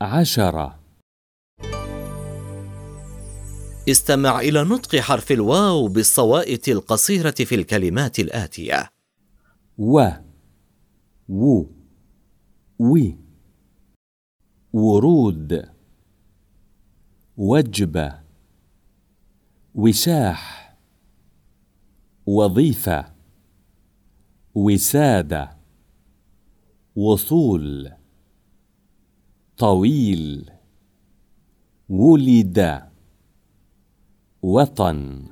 عشرة استمع إلى نطق حرف الواو بالصوائت القصيرة في الكلمات الآتية. و. و. وي ورود. وجبة وشاح وظيفة. وسادة. وصول. طويل. ولد وطن.